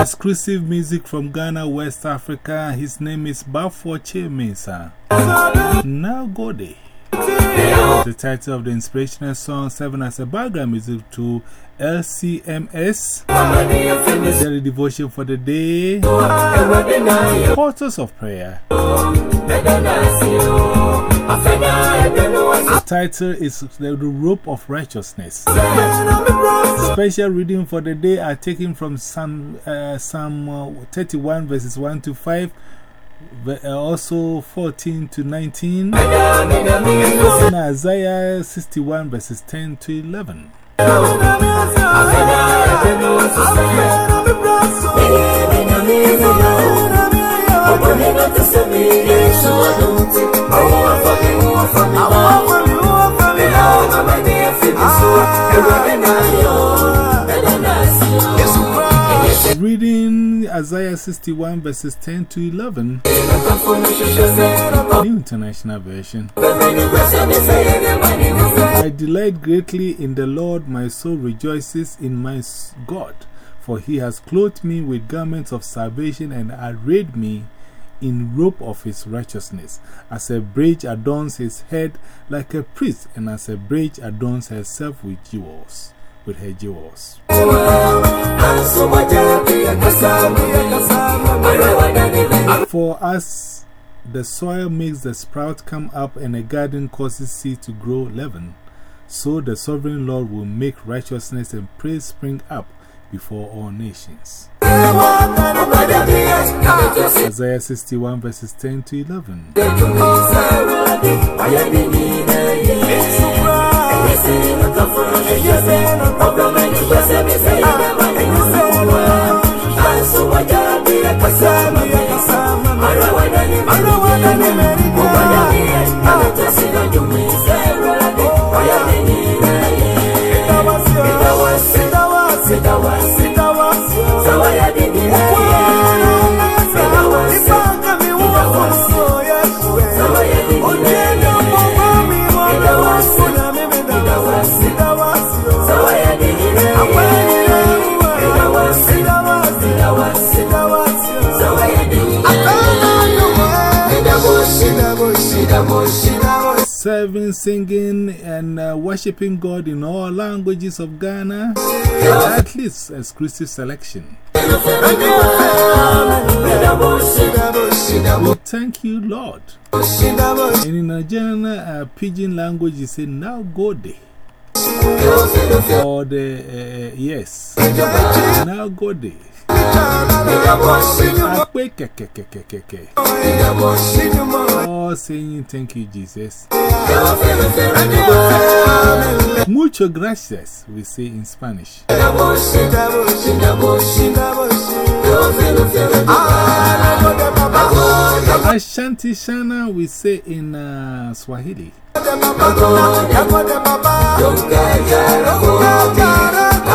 Exclusive music from Ghana, West Africa. His name is Bafoche Mensa. Now go there. The title of the inspirational song serves as a background music to LCMS, Daily Devotion for the Day, Portals of Prayer. The title is The Rope of Righteousness. Special reading for the day are taken from Psalm, uh, Psalm 31 verses 1 to 5 also 14 to 19, and Isaiah 61 verses 10 to 11. Reading Isaiah 61 verses 10 to 11, New International Version. I delight greatly in the Lord, my soul rejoices in my God, for he has clothed me with garments of salvation and arrayed me in robe of his righteousness, as a bride adorns his head like a priest, and as a bride adorns herself with jewels with her jewels. For us, the soil makes the sprout come up, and a garden causes seed to grow leaven. So the sovereign Lord will make righteousness and praise spring up before all nations. Isaiah 61 verses 10 to 11. Serving, singing, and uh, worshiping God in all languages of Ghana, at least exclusive selection. Thank you, Lord. And in Nigerian uh, pidgin language, you say, now go. Or the, uh, yes, now go there. Oh, saying thank you, Jesus. Mucho gracias, we say in Spanish. Asante sana, we say in uh, Swahili.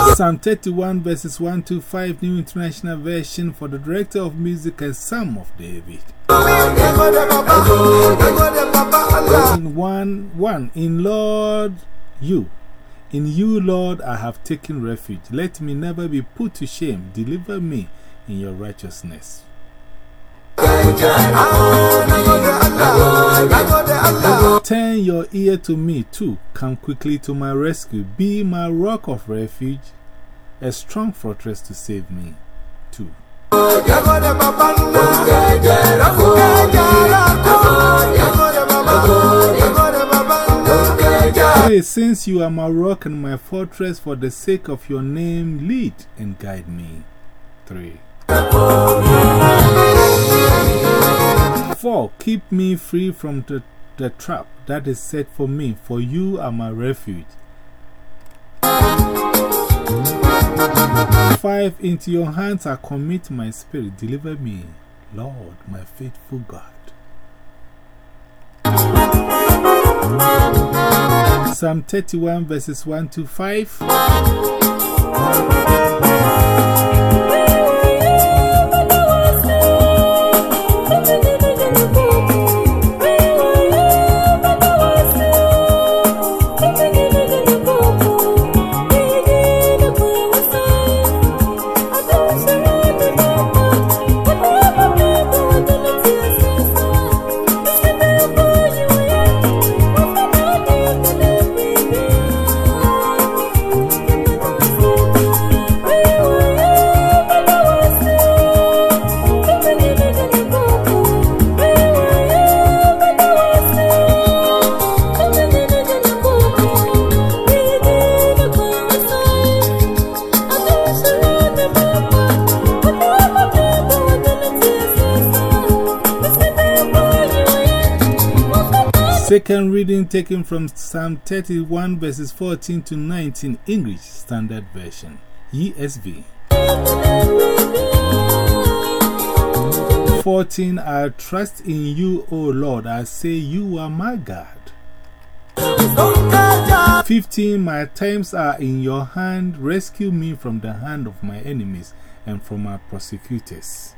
Psalm 31 verses 1 to 5 New International Version for the Director of Music and Psalm of David. In 1, 1 In Lord you, in you Lord I have taken refuge. Let me never be put to shame. Deliver me in your righteousness. Turn your ear to me too. Come quickly to my rescue. Be my rock of refuge, a strong fortress to save me too. Since you are my rock and my fortress, for the sake of your name, lead and guide me. 3. 4. Keep me free from the, the trap that is set for me, for you are my refuge. 5. Into your hands I commit my spirit. Deliver me, Lord, my faithful God. Psalm 31 verses 1 to 5. Second reading taken from Psalm 31 verses 14 to 19, English Standard Version, ESV. 14 I trust in you, O Lord. I say, You are my God. 15 My times are in your hand. Rescue me from the hand of my enemies and from my persecutors.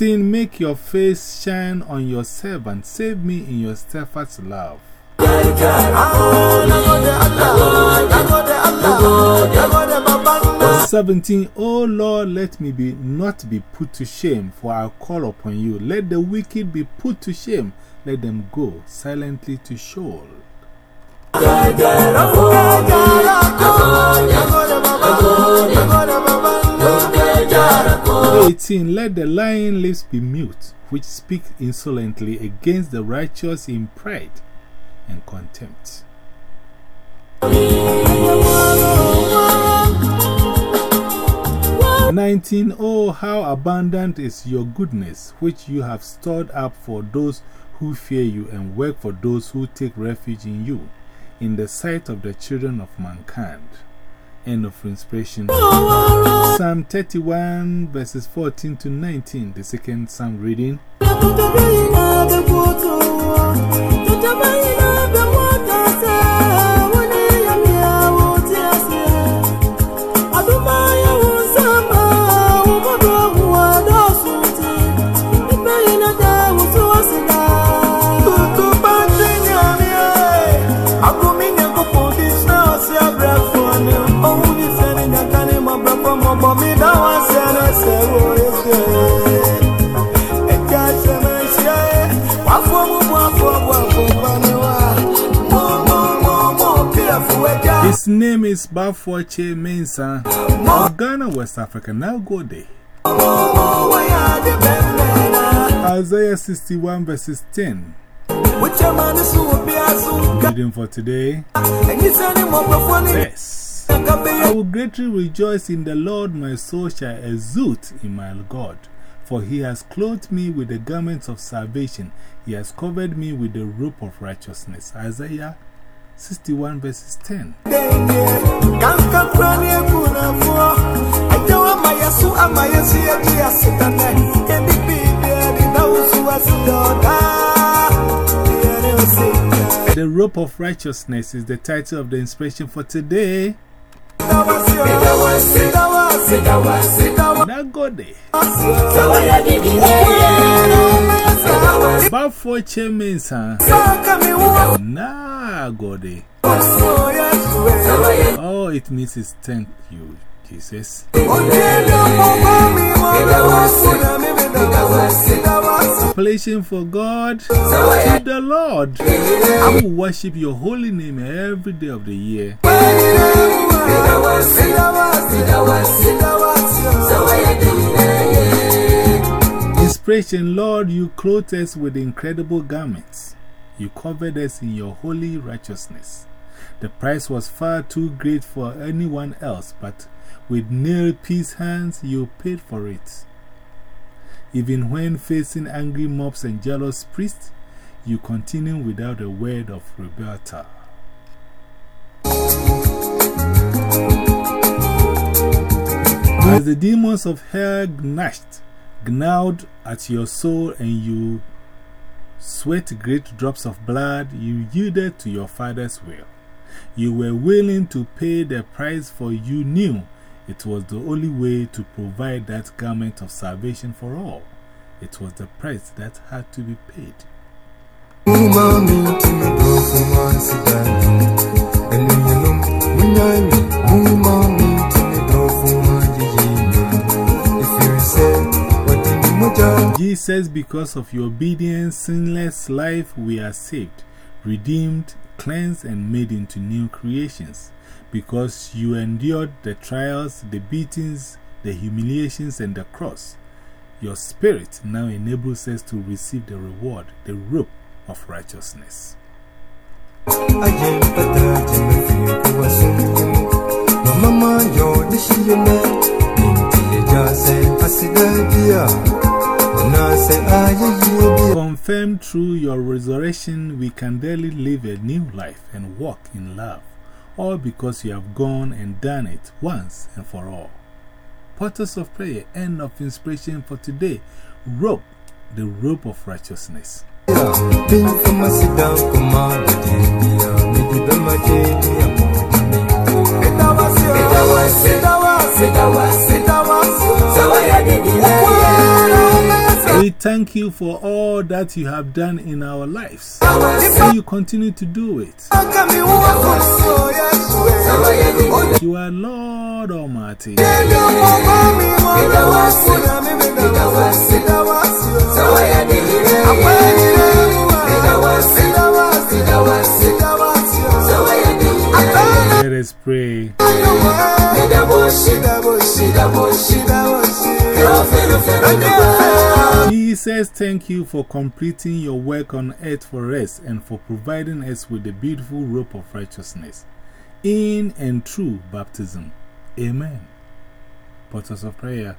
16 Make your face shine on your servant. Save me in your steadfast love. 17 O Lord, let me be not be put to shame, for I call upon you. Let the wicked be put to shame, let them go silently to Sheol. 18 Let the lying lips be mute, which speak insolently against the righteous in pride and contempt. 19 Oh, how abundant is your goodness, which you have stored up for those who fear you and work for those who take refuge in you, in the sight of the children of mankind. End of inspiration. Psalm 31, verses 14 to 19, the second psalm reading. His name is Bafoche Mensa of Ghana, West Africa. Now go there. Isaiah 61 verses 10. Reading for today. Yes. I will greatly rejoice in the Lord, my soul shall exult in my God. For he has clothed me with the garments of salvation, he has covered me with the robe of righteousness. Isaiah 61 verses 10. The rope of righteousness is the title of the inspiration for today. Nagode. Bafo Chemensa. Nagode. Oh, it means it's thank you, Jesus. Appellation for God to the Lord. I will worship your holy name every day of the year. Inspiration, Lord, you clothed us with incredible garments. You covered us in your holy righteousness. The price was far too great for anyone else, but with nail pierced hands, you paid for it. Even when facing angry mobs and jealous priests, you continue without a word of rebuttal. As the demons of hell gnashed, gnawed at your soul, and you sweat great drops of blood, you yielded to your Father's will. You were willing to pay the price, for you knew it was the only way to provide that garment of salvation for all. It was the price that had to be paid. Jesus, because of your obedience, sinless life, we are saved, redeemed, cleansed, and made into new creations. Because you endured the trials, the beatings, the humiliations, and the cross, your spirit now enables us to receive the reward, the rope of righteousness. Confirmed through your resurrection, we can daily live a new life and walk in love, all because you have gone and done it once and for all. Portals of prayer, end of inspiration for today. Rope, the rope of righteousness. We thank you for all that you have done in our lives. And you continue to do it. You are Lord Almighty. Jesus, thank you for completing your work on earth for us and for providing us with the beautiful rope of righteousness in and through baptism. Amen. Portals of prayer.